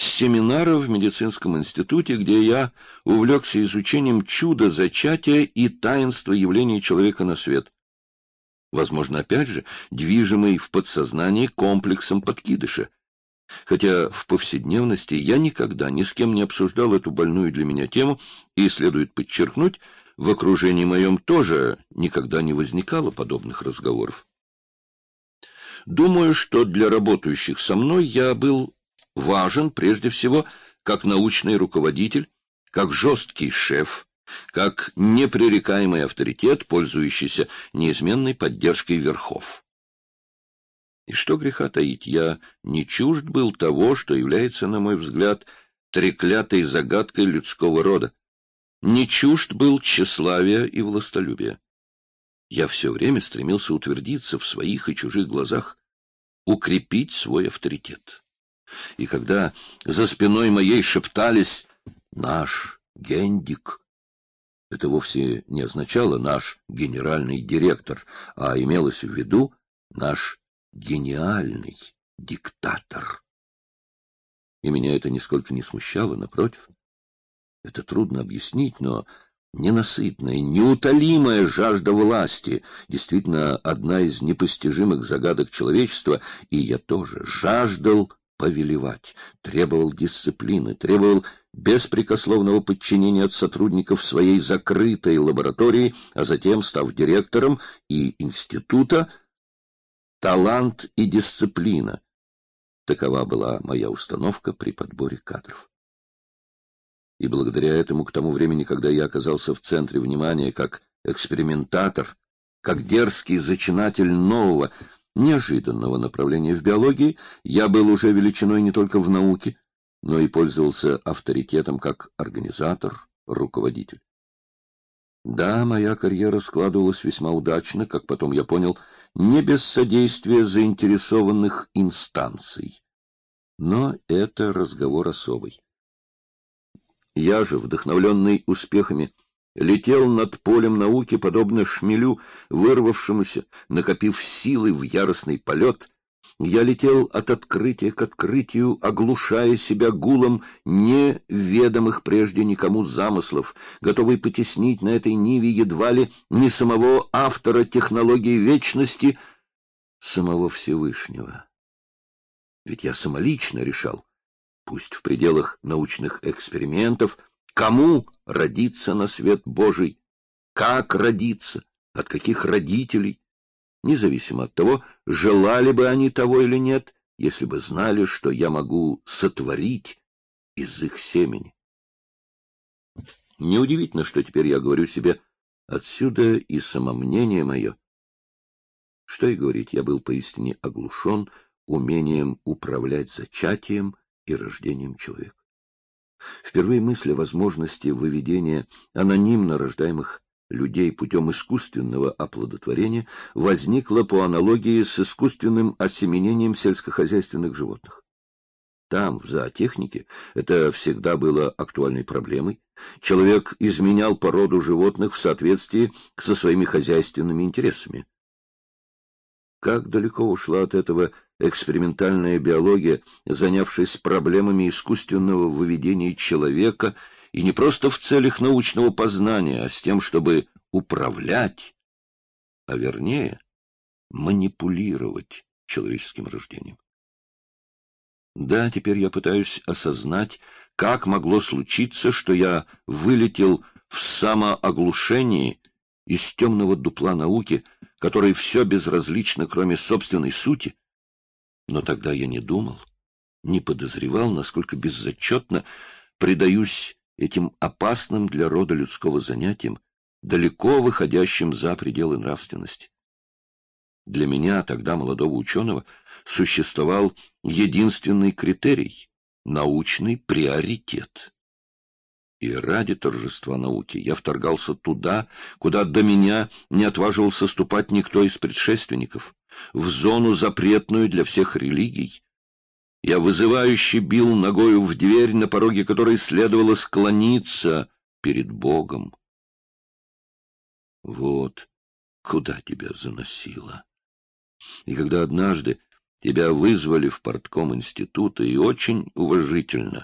с семинара в медицинском институте, где я увлекся изучением чуда зачатия и таинства явления человека на свет. Возможно, опять же, движимый в подсознании комплексом подкидыша. Хотя в повседневности я никогда ни с кем не обсуждал эту больную для меня тему, и, следует подчеркнуть, в окружении моем тоже никогда не возникало подобных разговоров. Думаю, что для работающих со мной я был важен прежде всего как научный руководитель, как жесткий шеф, как непререкаемый авторитет, пользующийся неизменной поддержкой верхов. И что греха таить, я не чужд был того, что является, на мой взгляд, треклятой загадкой людского рода. Не чужд был тщеславия и властолюбия. Я все время стремился утвердиться в своих и чужих глазах, укрепить свой авторитет. И когда за спиной моей шептались «наш Гендик», это вовсе не означало «наш генеральный директор», а имелось в виду «наш гениальный диктатор». И меня это нисколько не смущало, напротив. Это трудно объяснить, но ненасытная, неутолимая жажда власти, действительно одна из непостижимых загадок человечества, и я тоже жаждал повелевать, требовал дисциплины, требовал беспрекословного подчинения от сотрудников своей закрытой лаборатории, а затем, став директором и института, талант и дисциплина. Такова была моя установка при подборе кадров. И благодаря этому, к тому времени, когда я оказался в центре внимания как экспериментатор, как дерзкий зачинатель нового, неожиданного направления в биологии, я был уже величиной не только в науке, но и пользовался авторитетом как организатор, руководитель. Да, моя карьера складывалась весьма удачно, как потом я понял, не без содействия заинтересованных инстанций. Но это разговор особый. Я же, вдохновленный успехами, летел над полем науки, подобно шмелю, вырвавшемуся, накопив силы в яростный полет. Я летел от открытия к открытию, оглушая себя гулом неведомых прежде никому замыслов, готовый потеснить на этой ниве едва ли не самого автора технологии вечности, самого Всевышнего. Ведь я самолично решал, пусть в пределах научных экспериментов, кому родиться на свет Божий, как родиться, от каких родителей, независимо от того, желали бы они того или нет, если бы знали, что я могу сотворить из их семени. Неудивительно, что теперь я говорю себе, отсюда и самомнение мое. Что и говорить, я был поистине оглушен умением управлять зачатием и рождением человека. Впервые мысль о возможности выведения анонимно рождаемых людей путем искусственного оплодотворения возникла по аналогии с искусственным осеменением сельскохозяйственных животных. Там, в зоотехнике, это всегда было актуальной проблемой. Человек изменял породу животных в соответствии со своими хозяйственными интересами. Как далеко ушла от этого экспериментальная биология, занявшись проблемами искусственного выведения человека, и не просто в целях научного познания, а с тем, чтобы управлять, а вернее, манипулировать человеческим рождением. Да, теперь я пытаюсь осознать, как могло случиться, что я вылетел в самооглушении из темного дупла науки, которой все безразлично, кроме собственной сути. Но тогда я не думал, не подозревал, насколько беззачетно предаюсь этим опасным для рода людского занятиям, далеко выходящим за пределы нравственности. Для меня, тогда молодого ученого, существовал единственный критерий — научный приоритет. И ради торжества науки я вторгался туда, куда до меня не отваживался ступать никто из предшественников, в зону запретную для всех религий. Я вызывающе бил ногою в дверь, на пороге которой следовало склониться перед Богом. Вот куда тебя заносило. И когда однажды Тебя вызвали в портком института и очень уважительно.